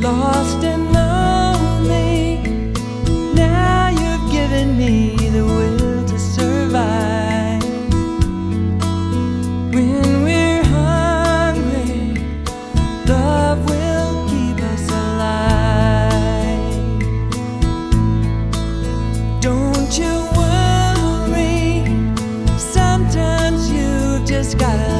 lost and lonely. Now you've given me the will to survive. When we're hungry, love will keep us alive. Don't you worry, sometimes you've just gotta.